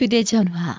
휴대전화.